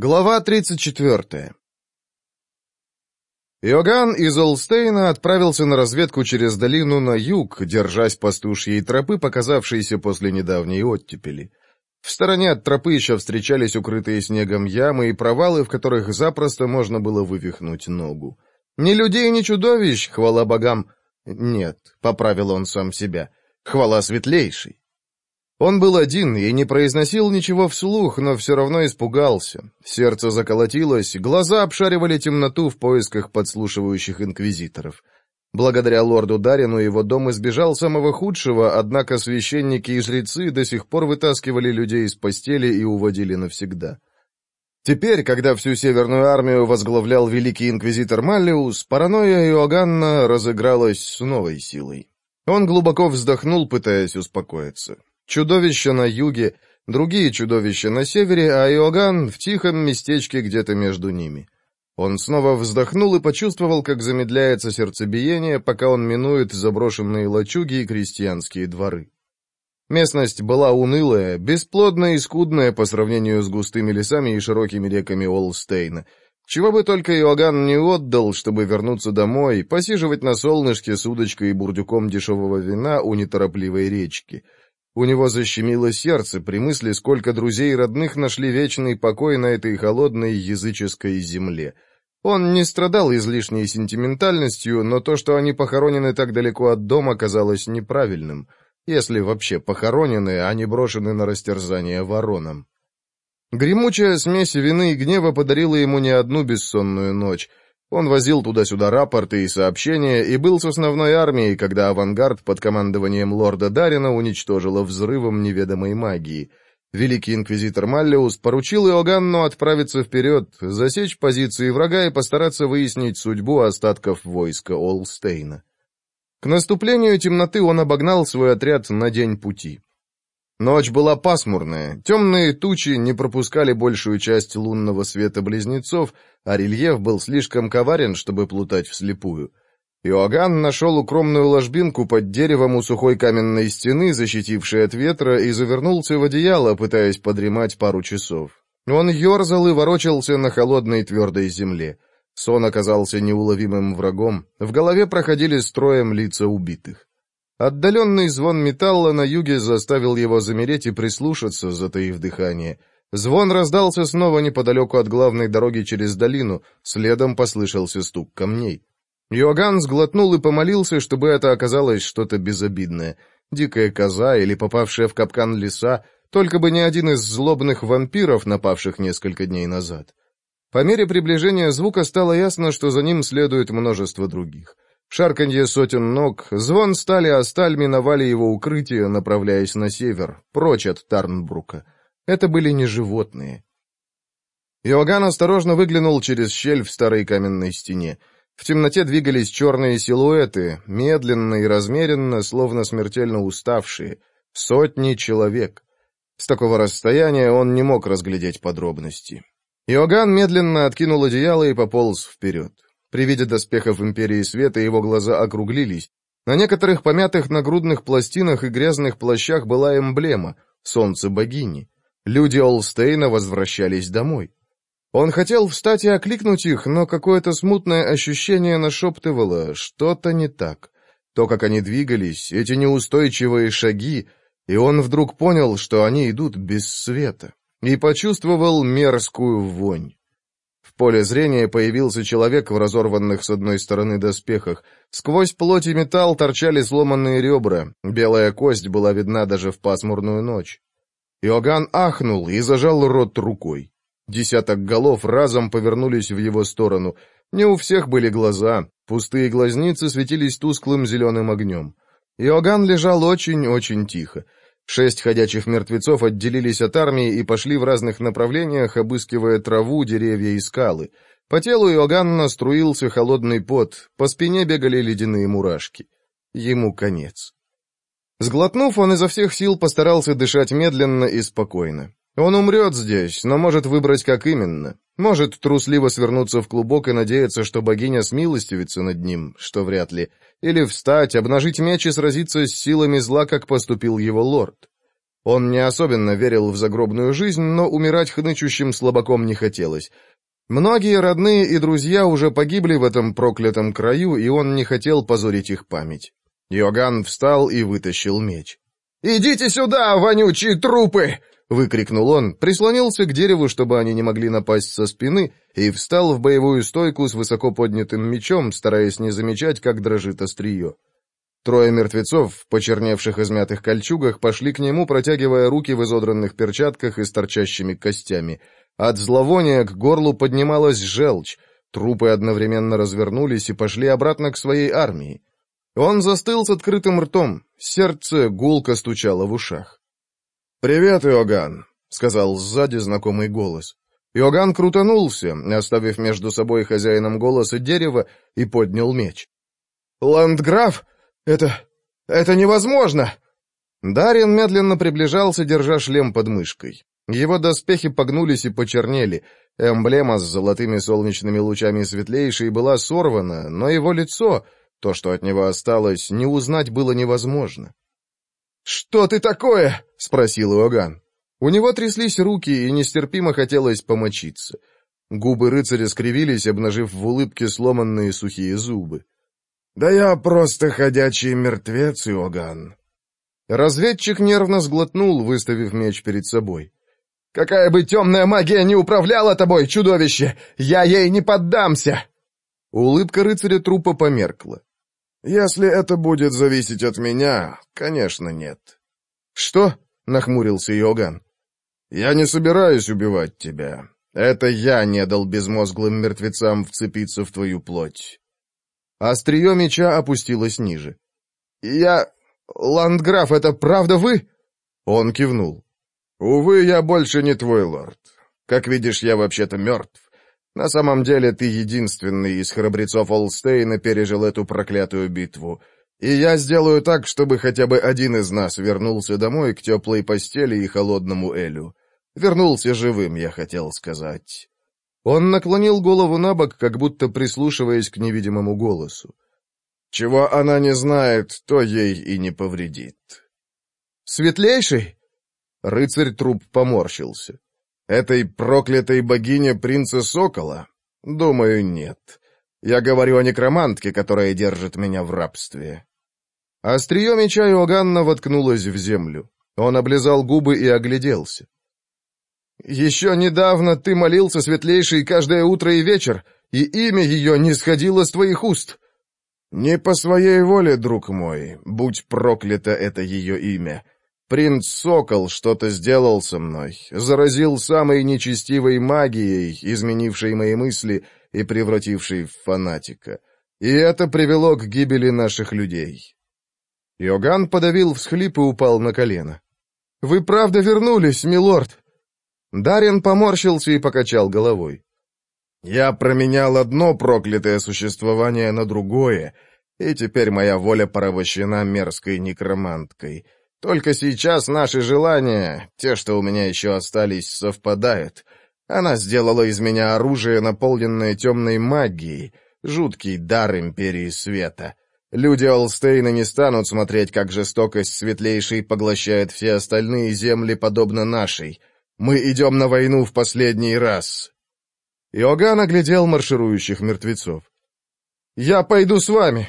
Глава 34 Йоган из Олстейна отправился на разведку через долину на юг, держась пастушьей тропы, показавшейся после недавней оттепели. В стороне от тропы еще встречались укрытые снегом ямы и провалы, в которых запросто можно было вывихнуть ногу. «Ни людей, ни чудовищ, хвала богам!» «Нет», — поправил он сам себя, — «хвала светлейшей». Он был один и не произносил ничего вслух, но все равно испугался. Сердце заколотилось, глаза обшаривали темноту в поисках подслушивающих инквизиторов. Благодаря лорду Дарину его дом избежал самого худшего, однако священники и жрецы до сих пор вытаскивали людей из постели и уводили навсегда. Теперь, когда всю Северную армию возглавлял великий инквизитор Маллиус, паранойя Иоганна разыгралась с новой силой. Он глубоко вздохнул, пытаясь успокоиться. Чудовище на юге, другие чудовища на севере, а Иоганн в тихом местечке где-то между ними. Он снова вздохнул и почувствовал, как замедляется сердцебиение, пока он минует заброшенные лачуги и крестьянские дворы. Местность была унылая, бесплодная и скудная по сравнению с густыми лесами и широкими реками Олстейна. Чего бы только Иоганн не отдал, чтобы вернуться домой, посиживать на солнышке с удочкой и бурдюком дешевого вина у неторопливой речки — у него защемило сердце при мысли, сколько друзей и родных нашли вечный покой на этой холодной языческой земле. Он не страдал излишней сентиментальностью, но то, что они похоронены так далеко от дома, казалось неправильным, если вообще похоронены, а не брошены на растерзание воронам. Гремучая смесь вины и гнева подарила ему не одну бессонную ночь — он возил туда-сюда рапорты и сообщения и был с основной армией, когда авангард под командованием лорда Дарина уничтожила взрывом неведомой магии. Великий инквизитор Маллиус поручил Иоганну отправиться вперед, засечь позиции врага и постараться выяснить судьбу остатков войска Олстейна. К наступлению темноты он обогнал свой отряд на день пути. Ночь была пасмурная, темные тучи не пропускали большую часть лунного света близнецов, а рельеф был слишком коварен, чтобы плутать вслепую. Иоганн нашел укромную ложбинку под деревом у сухой каменной стены, защитившей от ветра, и завернулся в одеяло, пытаясь подремать пару часов. Он ерзал и ворочался на холодной твердой земле. Сон оказался неуловимым врагом, в голове проходили строем лица убитых. Отдаленный звон металла на юге заставил его замереть и прислушаться, затаив дыхание. Звон раздался снова неподалеку от главной дороги через долину, следом послышался стук камней. Йоган сглотнул и помолился, чтобы это оказалось что-то безобидное. Дикая коза или попавшая в капкан лиса, только бы не один из злобных вампиров, напавших несколько дней назад. По мере приближения звука стало ясно, что за ним следует множество других — Шарканье сотен ног, звон стали а сталь миновали его укрытие, направляясь на север, прочь от Тарнбрука. Это были не животные. Иоганн осторожно выглянул через щель в старой каменной стене. В темноте двигались черные силуэты, медленно и размеренно, словно смертельно уставшие. Сотни человек. С такого расстояния он не мог разглядеть подробности. Иоганн медленно откинул одеяло и пополз вперед. При виде доспехов Империи Света его глаза округлились. На некоторых помятых нагрудных пластинах и грязных плащах была эмблема — солнце богини. Люди Олстейна возвращались домой. Он хотел встать и окликнуть их, но какое-то смутное ощущение нашептывало — что-то не так. То, как они двигались, эти неустойчивые шаги, и он вдруг понял, что они идут без света, и почувствовал мерзкую вонь поле зрения появился человек в разорванных с одной стороны доспехах. Сквозь плоть и металл торчали сломанные ребра, белая кость была видна даже в пасмурную ночь. Иоганн ахнул и зажал рот рукой. Десяток голов разом повернулись в его сторону. Не у всех были глаза, пустые глазницы светились тусклым зеленым огнем. Иоганн лежал очень-очень тихо. Шесть ходячих мертвецов отделились от армии и пошли в разных направлениях, обыскивая траву, деревья и скалы. По телу Иоганна струился холодный пот, по спине бегали ледяные мурашки. Ему конец. Сглотнув, он изо всех сил постарался дышать медленно и спокойно. Он умрет здесь, но может выбрать как именно. Может трусливо свернуться в клубок и надеяться, что богиня смилостивится над ним, что вряд ли. Или встать, обнажить меч и сразиться с силами зла, как поступил его лорд. Он не особенно верил в загробную жизнь, но умирать хнычущим слабаком не хотелось. Многие родные и друзья уже погибли в этом проклятом краю, и он не хотел позорить их память. Йоган встал и вытащил меч. «Идите сюда, вонючие трупы!» — выкрикнул он, прислонился к дереву, чтобы они не могли напасть со спины, и встал в боевую стойку с высоко поднятым мечом, стараясь не замечать, как дрожит острие. Трое мертвецов, почерневших измятых кольчугах, пошли к нему, протягивая руки в изодранных перчатках и с торчащими костями. От зловония к горлу поднималась желчь. Трупы одновременно развернулись и пошли обратно к своей армии. Он застыл с открытым ртом, сердце гулко стучало в ушах. «Привет, Иоганн», — сказал сзади знакомый голос. Иоганн крутанулся, оставив между собой хозяином голоса дерево, и поднял меч. «Ландграф, это... это невозможно!» Дарин медленно приближался, держа шлем под мышкой. Его доспехи погнулись и почернели. Эмблема с золотыми солнечными лучами светлейшей была сорвана, но его лицо, то, что от него осталось, не узнать было невозможно. «Что ты такое?» — спросил Иоганн. У него тряслись руки, и нестерпимо хотелось помочиться. Губы рыцаря скривились, обнажив в улыбке сломанные сухие зубы. «Да я просто ходячий мертвец, Иоганн». Разведчик нервно сглотнул, выставив меч перед собой. «Какая бы темная магия не управляла тобой, чудовище! Я ей не поддамся!» Улыбка рыцаря трупа померкла. Если это будет зависеть от меня, конечно, нет. Что? нахмурился Йоган. Я не собираюсь убивать тебя. Это я не дал безмозглым мертвецам вцепиться в твою плоть. Острие меча опустилось ниже. «Я... Ландграф, это правда вы?» Он кивнул. «Увы, я больше не твой лорд. Как видишь, я вообще-то мертв. На самом деле ты единственный из храбрецов Олстейна пережил эту проклятую битву. И я сделаю так, чтобы хотя бы один из нас вернулся домой к теплой постели и холодному Элю. Вернулся живым, я хотел сказать. Он наклонил голову на бок, как будто прислушиваясь к невидимому голосу. Чего она не знает, то ей и не повредит. «Светлейший?» Рыцарь труп поморщился. Этой проклятой богине принца Сокола? Думаю, нет. Я говорю о некромантке, которая держит меня в рабстве. Острие меча Иоганна воткнулось в землю. Он облизал губы и огляделся. «Еще недавно ты молился, светлейший, каждое утро и вечер, и имя ее не сходило с твоих уст». «Не по своей воле, друг мой, будь проклято это ее имя. Принц Сокол что-то сделал со мной, заразил самой нечестивой магией, изменившей мои мысли и превратившей в фанатика. И это привело к гибели наших людей. Йоган подавил всхлип и упал на колено. «Вы правда вернулись, милорд?» Дарин поморщился и покачал головой. «Я променял одно проклятое существование на другое, и теперь моя воля порабощена мерзкой некроманткой». Только сейчас наши желания, те, что у меня еще остались, совпадают. Она сделала из меня оружие, наполненное темной магией, жуткий дар Империи Света. Люди Олстейна не станут смотреть, как жестокость Светлейшей поглощает все остальные земли, подобно нашей. Мы идем на войну в последний раз. Иоганн оглядел марширующих мертвецов. «Я пойду с вами.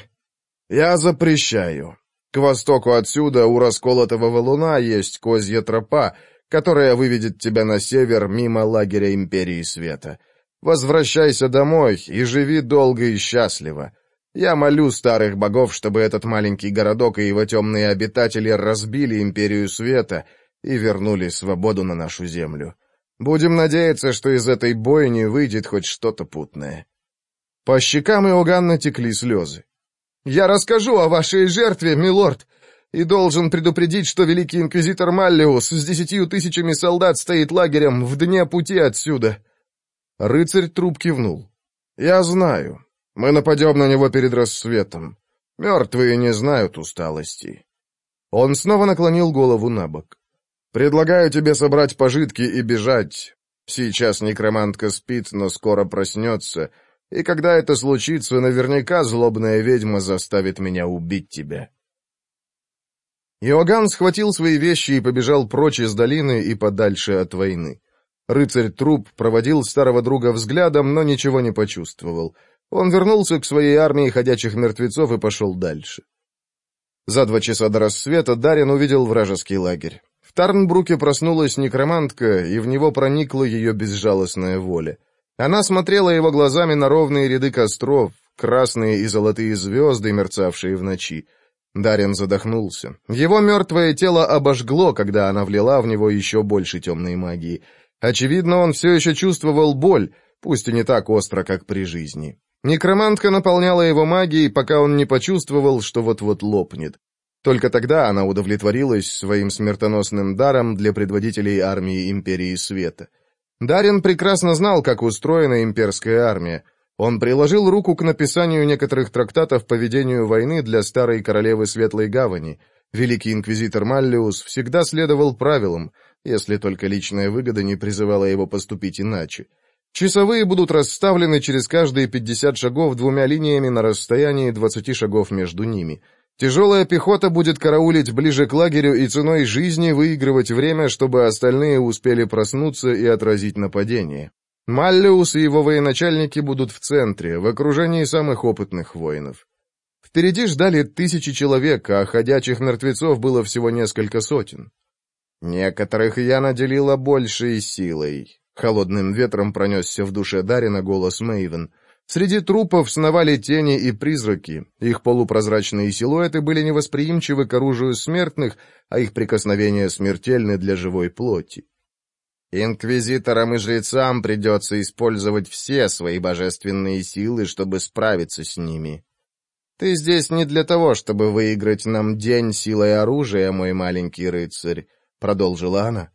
Я запрещаю». К востоку отсюда у расколотого валуна есть козья тропа, которая выведет тебя на север мимо лагеря Империи Света. Возвращайся домой и живи долго и счастливо. Я молю старых богов, чтобы этот маленький городок и его темные обитатели разбили Империю Света и вернули свободу на нашу землю. Будем надеяться, что из этой бойни выйдет хоть что-то путное». По щекам Иоганна текли слезы. Я расскажу о вашей жертве, милорд, и должен предупредить, что великий инквизитор Маллиус с десятью тысячами солдат стоит лагерем в дне пути отсюда». Рыцарь труп кивнул. «Я знаю. Мы нападем на него перед рассветом. Мертвые не знают усталости». Он снова наклонил голову на бок. «Предлагаю тебе собрать пожитки и бежать. Сейчас некромантка спит, но скоро проснется». И когда это случится, наверняка злобная ведьма заставит меня убить тебя». Иоганн схватил свои вещи и побежал прочь из долины и подальше от войны. Рыцарь-труп проводил старого друга взглядом, но ничего не почувствовал. Он вернулся к своей армии ходячих мертвецов и пошел дальше. За два часа до рассвета Дарин увидел вражеский лагерь. В Тарнбруке проснулась некромантка, и в него проникла ее безжалостная воля. Она смотрела его глазами на ровные ряды костров, красные и золотые звезды, мерцавшие в ночи. Дарин задохнулся. Его мертвое тело обожгло, когда она влила в него еще больше темной магии. Очевидно, он все еще чувствовал боль, пусть и не так остро, как при жизни. Некромантка наполняла его магией, пока он не почувствовал, что вот-вот лопнет. Только тогда она удовлетворилась своим смертоносным даром для предводителей армии Империи Света — Дарин прекрасно знал, как устроена имперская армия. Он приложил руку к написанию некоторых трактатов по ведению войны для старой королевы Светлой Гавани. Великий инквизитор Маллиус всегда следовал правилам, если только личная выгода не призывала его поступить иначе. Часовые будут расставлены через каждые 50 шагов двумя линиями на расстоянии 20 шагов между ними – Тяжелая пехота будет караулить ближе к лагерю и ценой жизни выигрывать время, чтобы остальные успели проснуться и отразить нападение. Маллиус и его военачальники будут в центре, в окружении самых опытных воинов. Впереди ждали тысячи человек, а ходячих мертвецов было всего несколько сотен. Некоторых я наделила большей силой. Холодным ветром пронесся в душе Дарина голос Мэйвен. Среди трупов сновали тени и призраки. Их полупрозрачные силуэты были невосприимчивы к оружию смертных, а их прикосновения смертельны для живой плоти. Инквизиторам и жрецам придется использовать все свои божественные силы, чтобы справиться с ними. Ты здесь не для того, чтобы выиграть нам день силой оружия, мой маленький рыцарь, — продолжила она.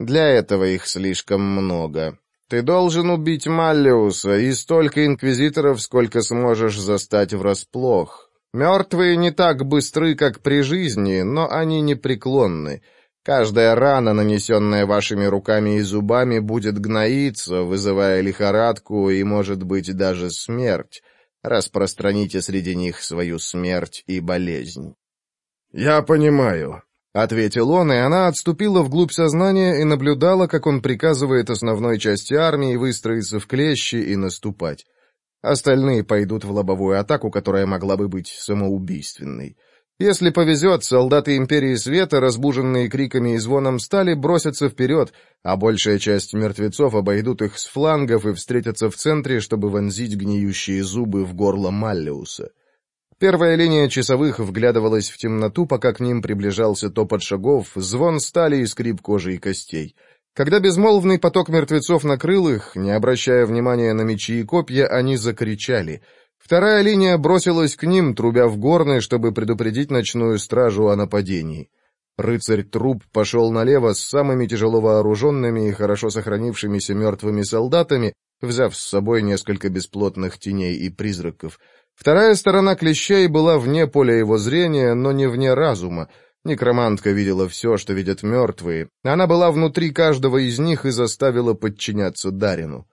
Для этого их слишком много. Ты должен убить Маллиуса и столько инквизиторов, сколько сможешь застать врасплох. Мертвые не так быстры, как при жизни, но они непреклонны. Каждая рана, нанесенная вашими руками и зубами, будет гноиться, вызывая лихорадку и, может быть, даже смерть. Распространите среди них свою смерть и болезнь. «Я понимаю», — ответил он, и она отступила вглубь сознания и наблюдала, как он приказывает основной части армии выстроиться в клещи и наступать. Остальные пойдут в лобовую атаку, которая могла бы быть самоубийственной. Если повезет, солдаты Империи Света, разбуженные криками и звоном стали, бросятся вперед, а большая часть мертвецов обойдут их с флангов и встретятся в центре, чтобы вонзить гниющие зубы в горло Маллиуса. Первая линия часовых вглядывалась в темноту, пока к ним приближался топот шагов, звон стали и скрип кожи и костей. Когда безмолвный поток мертвецов накрыл их, не обращая внимания на мечи и копья, они закричали. Вторая линия бросилась к ним, трубя в горны, чтобы предупредить ночную стражу о нападении. Рыцарь труп пошел налево с самыми тяжело вооруженными и хорошо сохранившимися мертвыми солдатами, взяв с собой несколько бесплотных теней и призраков — Вторая сторона клещей была вне поля его зрения, но не вне разума. Некромантка видела все, что видят мертвые. Она была внутри каждого из них и заставила подчиняться Дарину.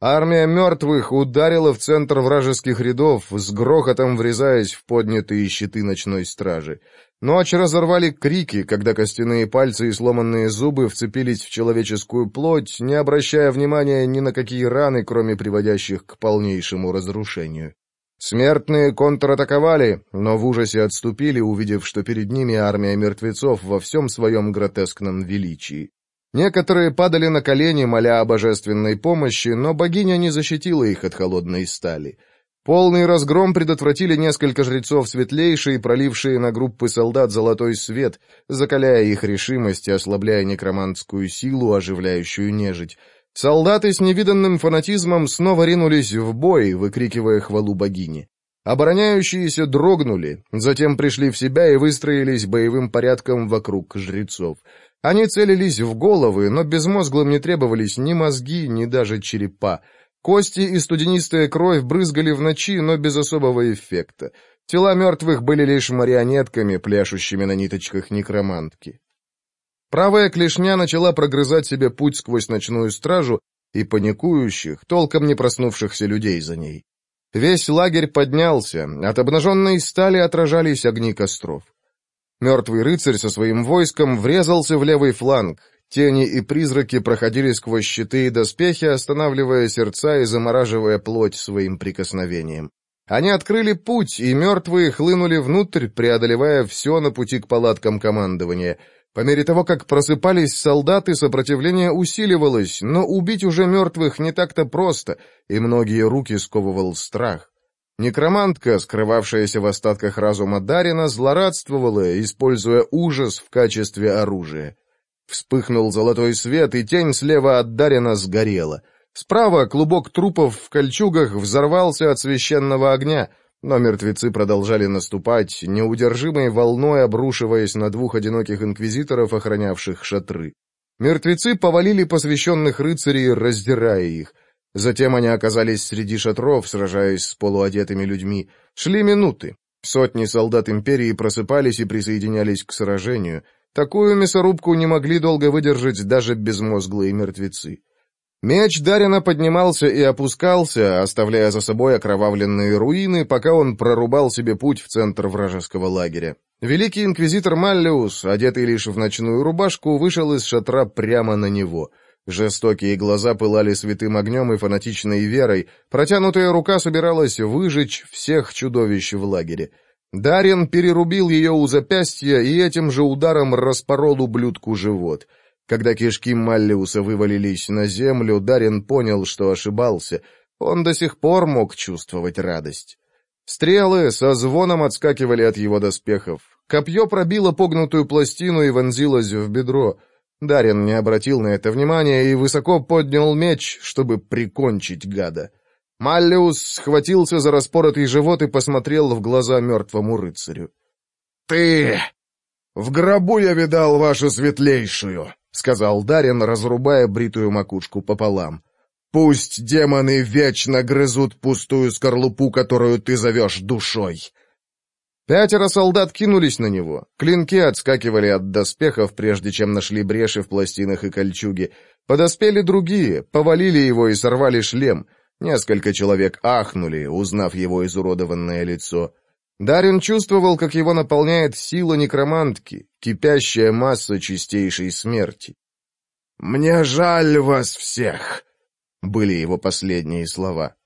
Армия мертвых ударила в центр вражеских рядов, с грохотом врезаясь в поднятые щиты ночной стражи. Ночь разорвали крики, когда костяные пальцы и сломанные зубы вцепились в человеческую плоть, не обращая внимания ни на какие раны, кроме приводящих к полнейшему разрушению. Смертные контратаковали, но в ужасе отступили, увидев, что перед ними армия мертвецов во всем своем гротескном величии. Некоторые падали на колени, моля о божественной помощи, но богиня не защитила их от холодной стали. Полный разгром предотвратили несколько жрецов светлейшие, пролившие на группы солдат золотой свет, закаляя их решимость и ослабляя некромантскую силу, оживляющую нежить. Солдаты с невиданным фанатизмом снова ринулись в бой, выкрикивая хвалу богини. Обороняющиеся дрогнули, затем пришли в себя и выстроились боевым порядком вокруг жрецов. Они целились в головы, но безмозглым не требовались ни мозги, ни даже черепа. Кости и студенистая кровь брызгали в ночи, но без особого эффекта. Тела мертвых были лишь марионетками, пляшущими на ниточках некромантки. Правая клешня начала прогрызать себе путь сквозь ночную стражу и паникующих, толком не проснувшихся людей за ней. Весь лагерь поднялся, от обнаженной стали отражались огни костров. Мертвый рыцарь со своим войском врезался в левый фланг, тени и призраки проходили сквозь щиты и доспехи, останавливая сердца и замораживая плоть своим прикосновением. Они открыли путь, и мертвые хлынули внутрь, преодолевая все на пути к палаткам командования — по мере того, как просыпались солдаты, сопротивление усиливалось, но убить уже мертвых не так-то просто, и многие руки сковывал страх. Некромантка, скрывавшаяся в остатках разума Дарина, злорадствовала, используя ужас в качестве оружия. Вспыхнул золотой свет, и тень слева от Дарина сгорела. Справа клубок трупов в кольчугах взорвался от священного огня — но мертвецы продолжали наступать, неудержимой волной обрушиваясь на двух одиноких инквизиторов, охранявших шатры. Мертвецы повалили посвященных рыцарей, раздирая их. Затем они оказались среди шатров, сражаясь с полуодетыми людьми. Шли минуты. Сотни солдат империи просыпались и присоединялись к сражению. Такую мясорубку не могли долго выдержать даже безмозглые мертвецы. Меч Дарина поднимался и опускался, оставляя за собой окровавленные руины, пока он прорубал себе путь в центр вражеского лагеря. Великий инквизитор Маллиус, одетый лишь в ночную рубашку, вышел из шатра прямо на него. Жестокие глаза пылали святым огнем и фанатичной верой, протянутая рука собиралась выжечь всех чудовищ в лагере. Дарин перерубил ее у запястья и этим же ударом распорол ублюдку живот — когда кишки Маллиуса вывалились на землю, Дарин понял, что ошибался. Он до сих пор мог чувствовать радость. Стрелы со звоном отскакивали от его доспехов. Копье пробило погнутую пластину и вонзилось в бедро. Дарин не обратил на это внимания и высоко поднял меч, чтобы прикончить гада. Маллиус схватился за распоротый живот и посмотрел в глаза мертвому рыцарю. «Ты! В гробу я видал вашу светлейшую!» — сказал Дарин, разрубая бритую макушку пополам. «Пусть демоны вечно грызут пустую скорлупу, которую ты зовешь душой!» Пятеро солдат кинулись на него. Клинки отскакивали от доспехов, прежде чем нашли бреши в пластинах и кольчуге. Подоспели другие, повалили его и сорвали шлем. Несколько человек ахнули, узнав его изуродованное лицо. Дарин чувствовал, как его наполняет сила некромантки, кипящая масса чистейшей смерти. «Мне жаль вас всех!» — были его последние слова.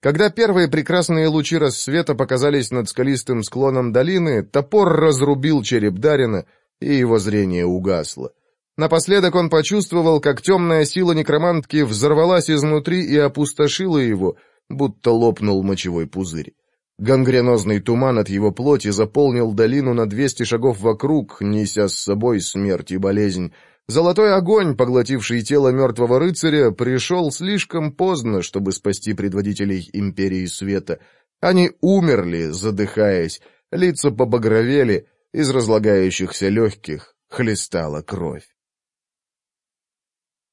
Когда первые прекрасные лучи рассвета показались над скалистым склоном долины, топор разрубил череп Дарина, и его зрение угасло. Напоследок он почувствовал, как темная сила некромантки взорвалась изнутри и опустошила его, будто лопнул мочевой пузырь. Гангренозный туман от его плоти заполнил долину на 200 шагов вокруг, неся с собой смерть и болезнь. Золотой огонь, поглотивший тело мертвого рыцаря, пришел слишком поздно, чтобы спасти предводителей Империи Света. Они умерли, задыхаясь, лица побагровели, из разлагающихся легких хлестала кровь.